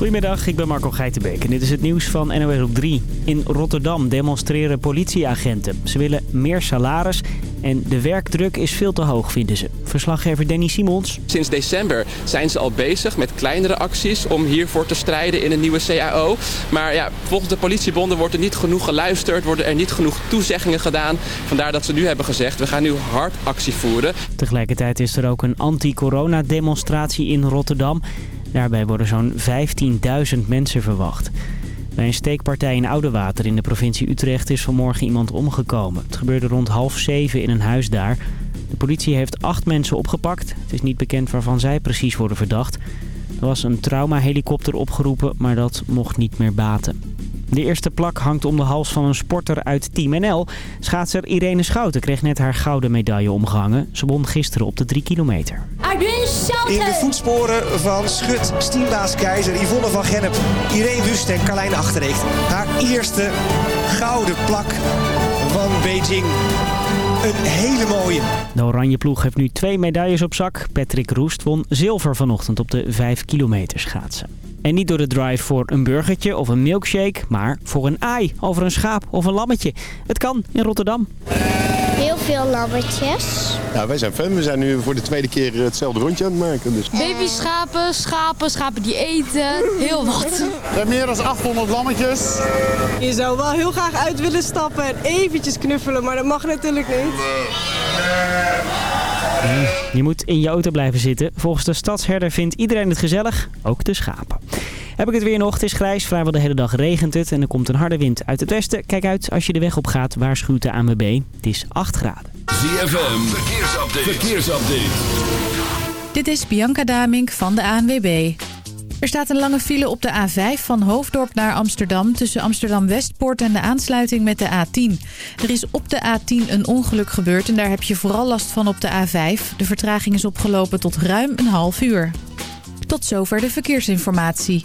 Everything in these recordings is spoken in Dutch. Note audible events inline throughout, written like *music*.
Goedemiddag, ik ben Marco Geitenbeek en dit is het nieuws van NOS op 3. In Rotterdam demonstreren politieagenten. Ze willen meer salaris en de werkdruk is veel te hoog, vinden ze. Verslaggever Danny Simons. Sinds december zijn ze al bezig met kleinere acties om hiervoor te strijden in een nieuwe CAO. Maar ja, volgens de politiebonden wordt er niet genoeg geluisterd, worden er niet genoeg toezeggingen gedaan. Vandaar dat ze nu hebben gezegd, we gaan nu hard actie voeren. Tegelijkertijd is er ook een anti-corona demonstratie in Rotterdam. Daarbij worden zo'n 15.000 mensen verwacht. Bij een steekpartij in Oudewater in de provincie Utrecht is vanmorgen iemand omgekomen. Het gebeurde rond half zeven in een huis daar. De politie heeft acht mensen opgepakt. Het is niet bekend waarvan zij precies worden verdacht. Er was een traumahelikopter opgeroepen, maar dat mocht niet meer baten. De eerste plak hangt om de hals van een sporter uit Team NL. Schaatser Irene Schouten kreeg net haar gouden medaille omgehangen. Ze won gisteren op de 3 kilometer. In de voetsporen van Schut, Stienbaas Keizer, Yvonne van Gennep, Irene Wust en Carlijn Achterreek. Haar eerste gouden plak van Beijing. Een hele mooie. De oranje ploeg heeft nu twee medailles op zak. Patrick Roest won zilver vanochtend op de 5 kilometer schaatsen. En niet door de drive voor een burgertje of een milkshake, maar voor een aai over een schaap of een lammetje. Het kan in Rotterdam. Heel veel lammetjes. Ja, wij zijn fan. We zijn nu voor de tweede keer hetzelfde rondje aan het maken. Dus. Babyschapen, schapen, schapen die eten. Heel wat. *laughs* Er zijn meer dan 800 lammetjes. Je zou wel heel graag uit willen stappen en eventjes knuffelen, maar dat mag natuurlijk niet. Je moet in je auto blijven zitten. Volgens de stadsherder vindt iedereen het gezellig, ook de schapen. Heb ik het weer nog? Het is grijs, vrijwel de hele dag regent het en er komt een harde wind uit het westen. Kijk uit als je de weg op gaat, waarschuwt de ANWB. Het is 8 graden. ZFM, verkeersupdate. verkeersupdate. Dit is Bianca Damink van de ANWB. Er staat een lange file op de A5 van Hoofddorp naar Amsterdam... tussen Amsterdam-Westpoort en de aansluiting met de A10. Er is op de A10 een ongeluk gebeurd en daar heb je vooral last van op de A5. De vertraging is opgelopen tot ruim een half uur. Tot zover de verkeersinformatie.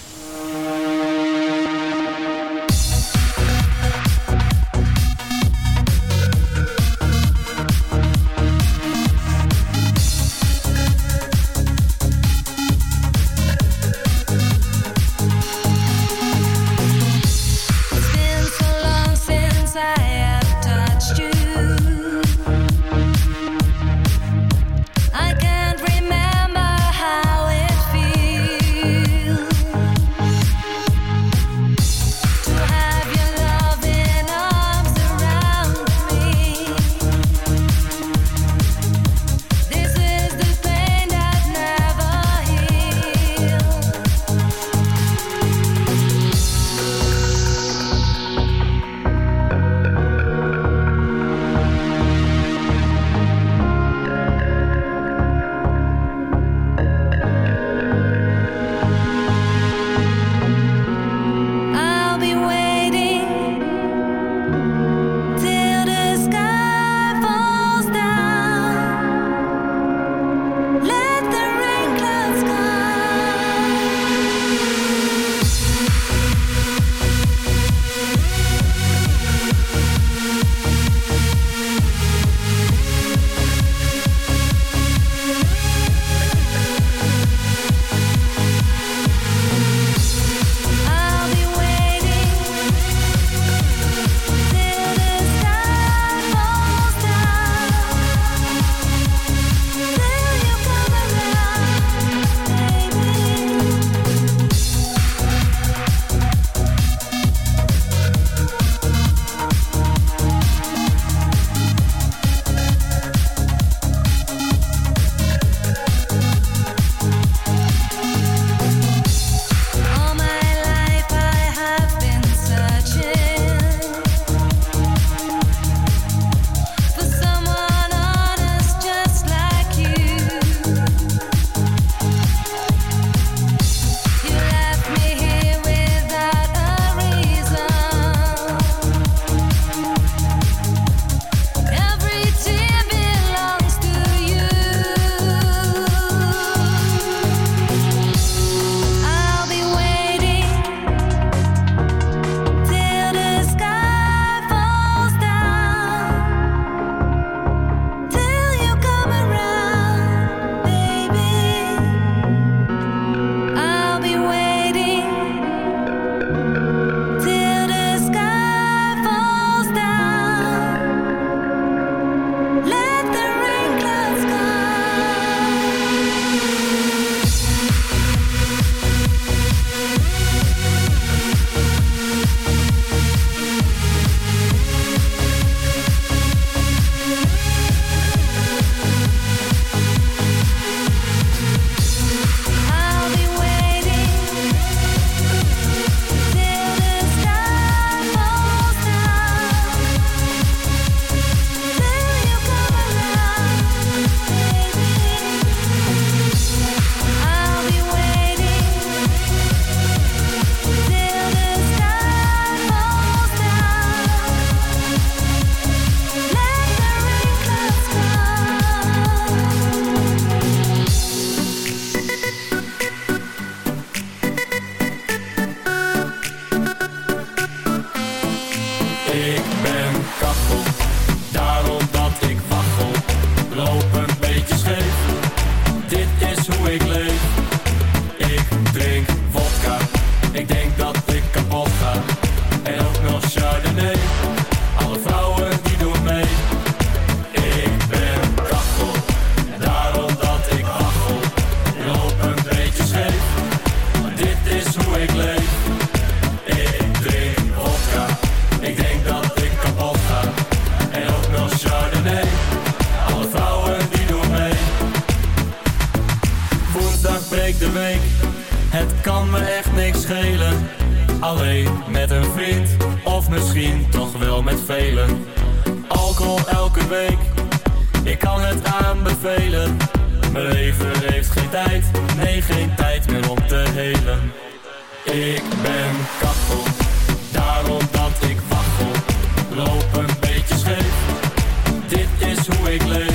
met een vriend, of misschien toch wel met velen. Alcohol elke week, ik kan het aanbevelen. Mijn leven heeft geen tijd, nee geen tijd meer om te helen. Ik ben kachel, daarom dat ik wachel. Loop een beetje scheef, dit is hoe ik leef.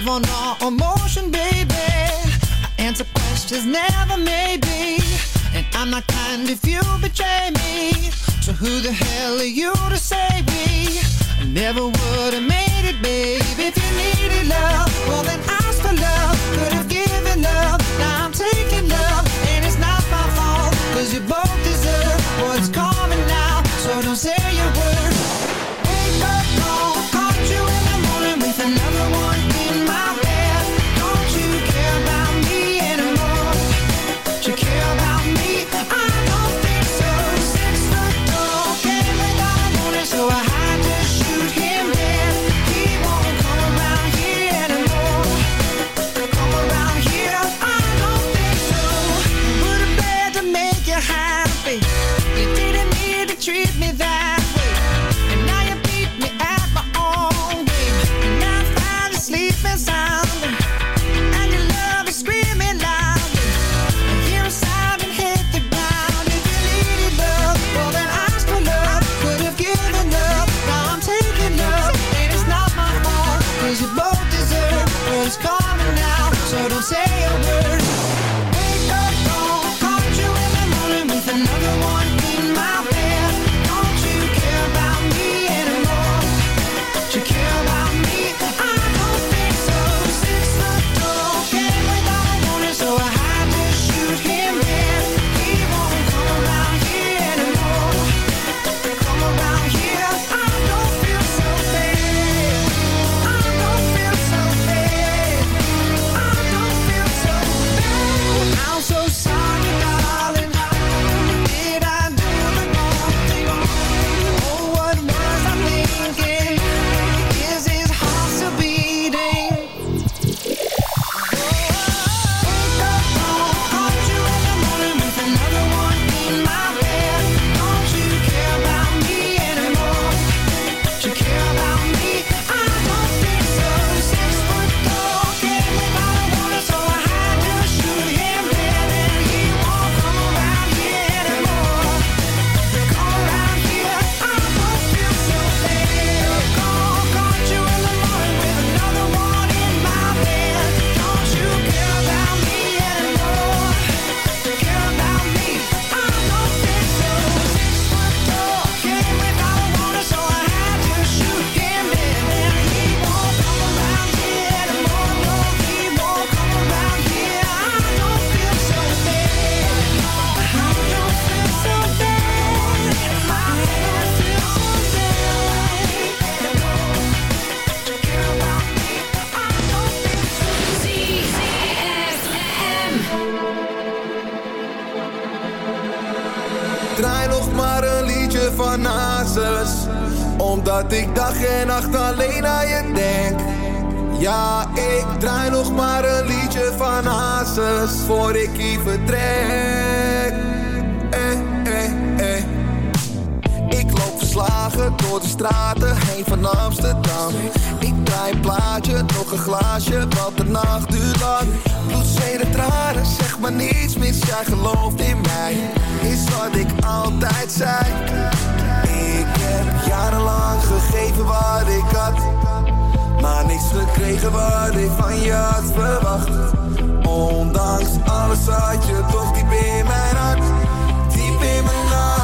live on raw emotion, baby. I answer questions never maybe. Voor ik hier vertrek. Eh, eh, eh. Ik loop verslagen door de straten heen van Amsterdam. Ik draai een plaatje, nog een glaasje, want de nacht duurt lang. Bloed, zweet en tranen, zeg maar niets mis, jij gelooft in mij. Is wat ik altijd zei. Ik heb jarenlang gegeven wat ik had. Maar niks gekregen wat ik van je had verwacht. Ondanks alles had je toch diep in mijn hart. Diep in mijn hart.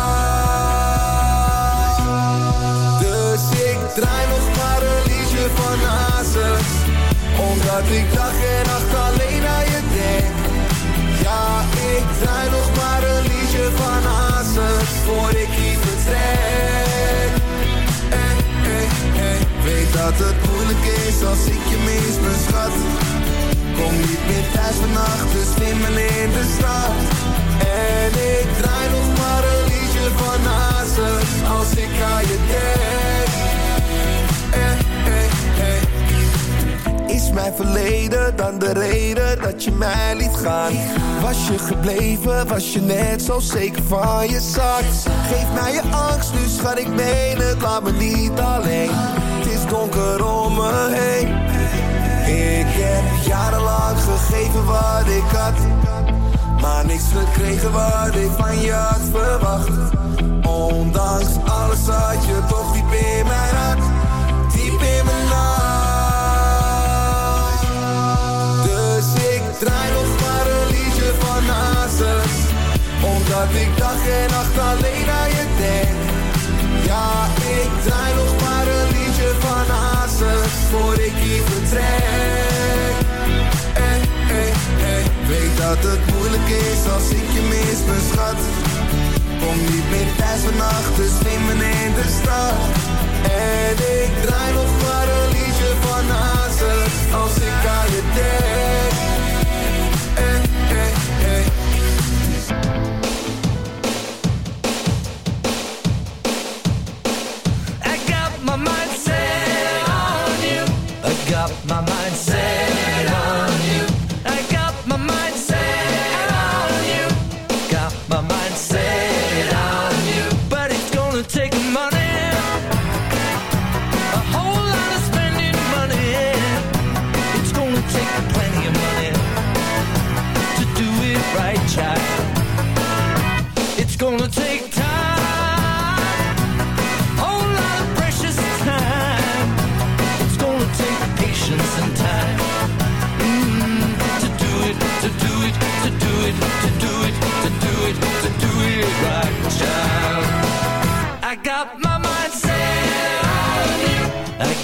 Dus ik draai nog maar een liedje van Hazes. Omdat ik dag en nacht alleen aan je denk. Ja, ik draai nog maar een liedje van Hazes. Voor ik hier vertrek. Eh, eh, eh. Weet dat het moeilijk is als ik je mis, mijn schat. Kom niet meer thuis vannacht, dus wimmel in de stad. En ik draai nog maar een liedje van Hazes als ik aan je denk. Eh, eh, eh. Is mijn verleden dan de reden dat je mij liet gaan? Was je gebleven, was je net zo zeker van je zak? Geef mij je angst, nu schat ik meen het, laat me niet alleen. Het is donker om me heen. Ik heb jarenlang gegeven wat ik had. Maar niks gekregen wat ik van je had verwacht. Ondanks alles had je toch diep in mijn hart. Diep in mijn hart. Dus ik draai nog maar een liedje van Hazes. Omdat ik dag en nacht alleen aan je denk. Ja, ik draai nog maar een liedje van Hazes. Voor ik hier vertrek. Weet dat het moeilijk is als ik je mis, mijn schat. Kom niet meer thuis vannacht, dus neem me in de stad. En ik draai nog maar een liedje van Hazes. Als ik aan je denk.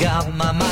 Got my mind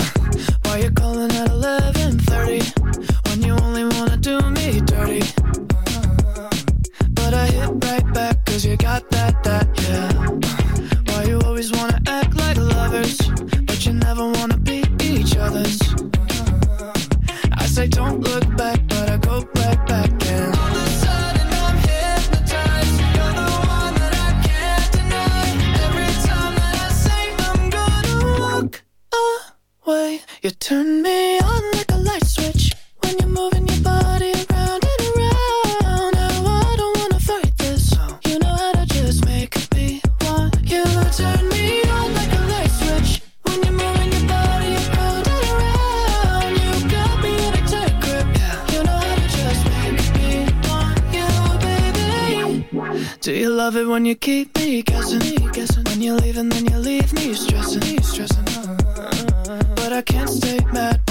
got that, that, yeah. Why you always wanna act like lovers, but you never wanna be each other's? I say don't look back, but I go right back, back all of a sudden I'm hypnotized. You're the one that I can't deny. Every time that I say I'm gonna walk away, you turn. it when you keep me guessing, guessing. When you leave and then you leave me stressing, stressing. But I can't stay mad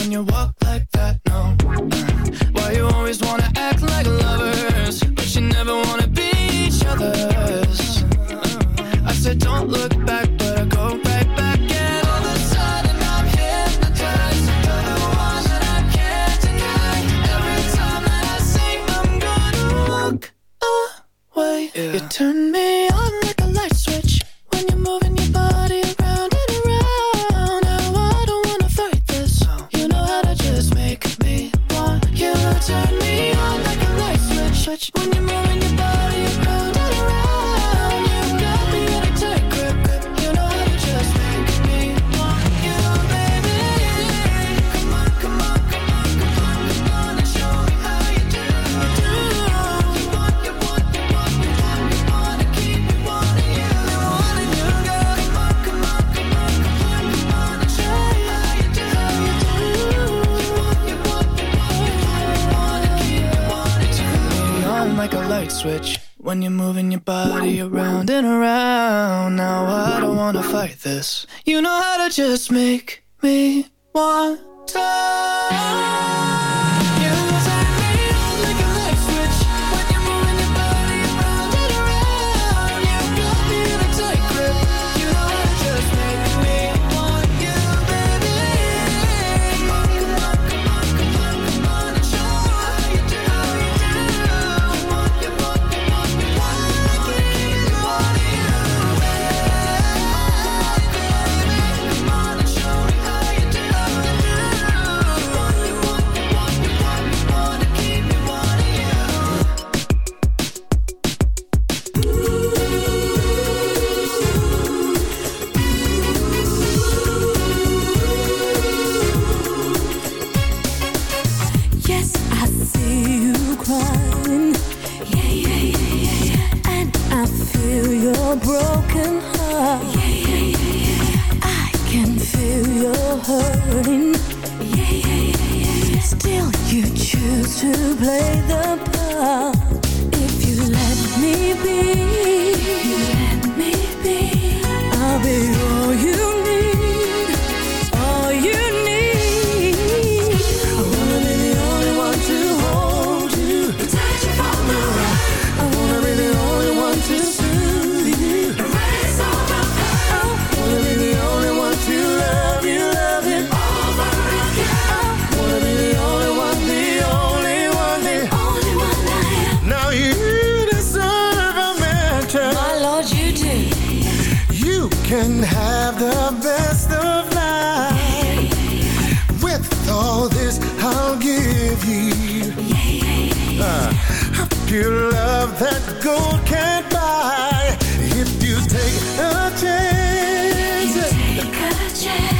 Kaçer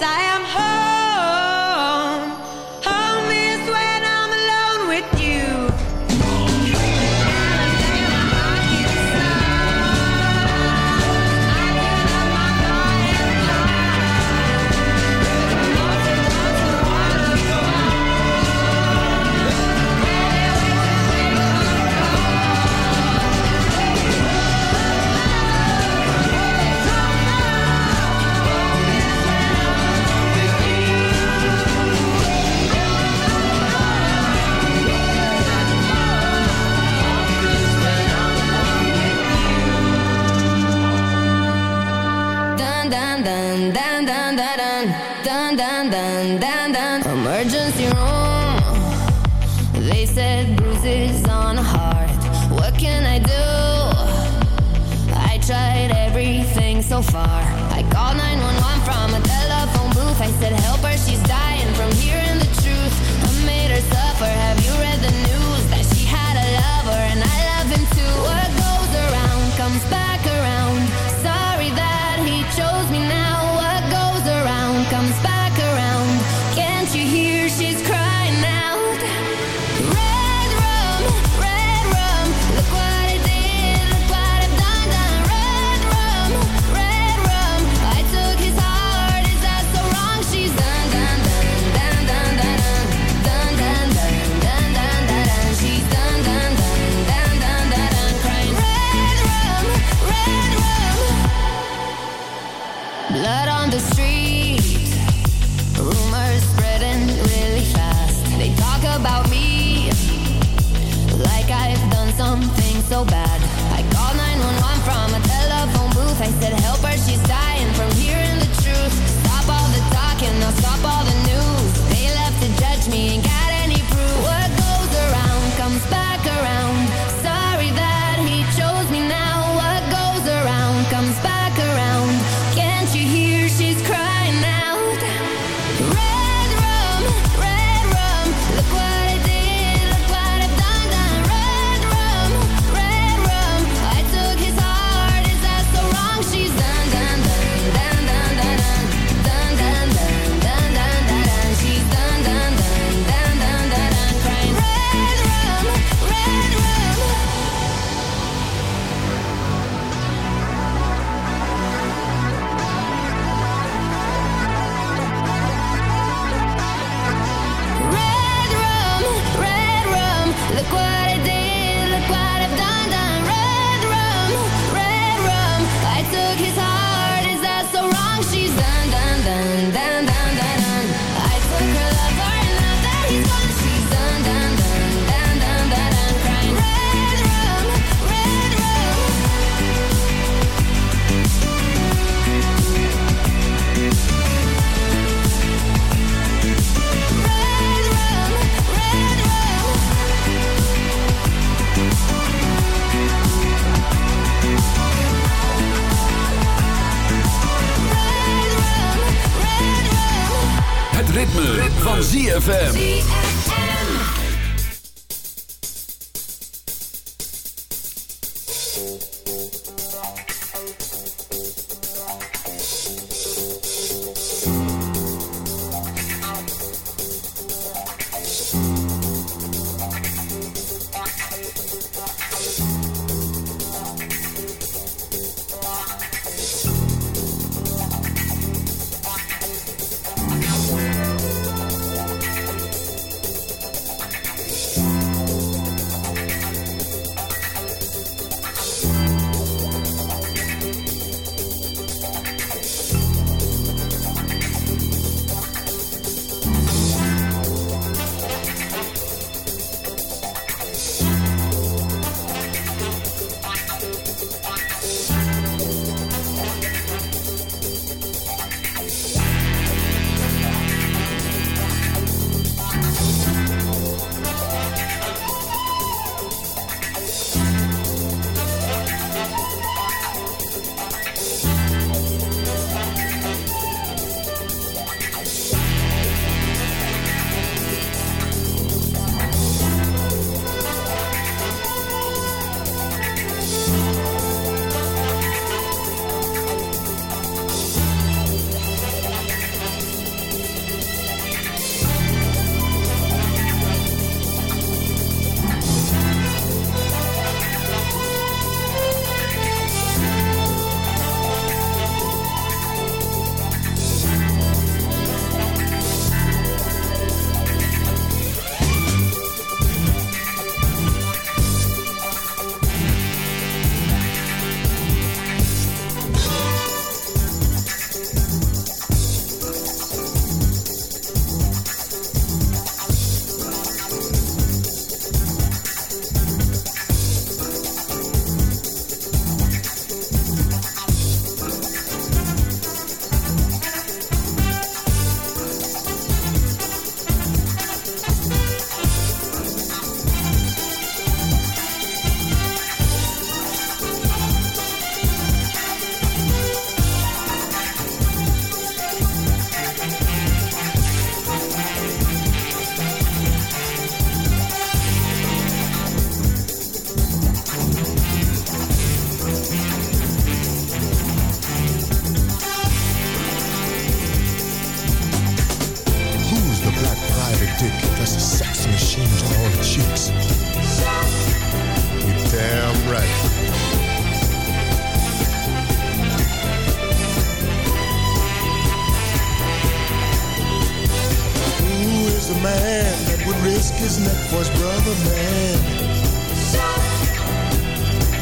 inside.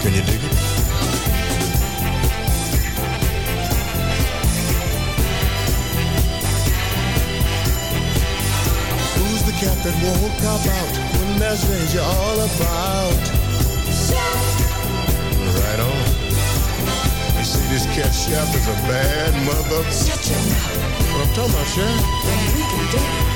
Can you dig it? Who's the cat that won't cop out when there's danger all about? Right on. You see, this cat chef is a bad mother. Shut your mouth. What I'm talking about, chef? we can do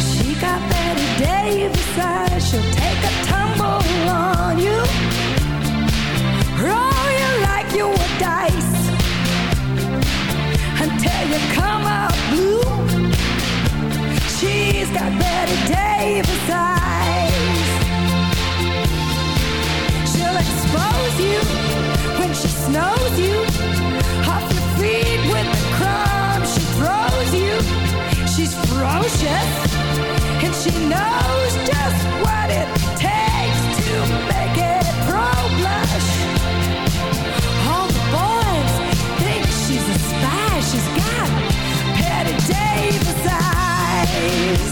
She got Betty Davis eyes. She'll take a tumble on you. Roll you like you were dice until you come out blue. She's got Betty Davis eyes. And she knows just what it takes to make blush. All the boys think she's a spy. She's got Patty Davis eyes.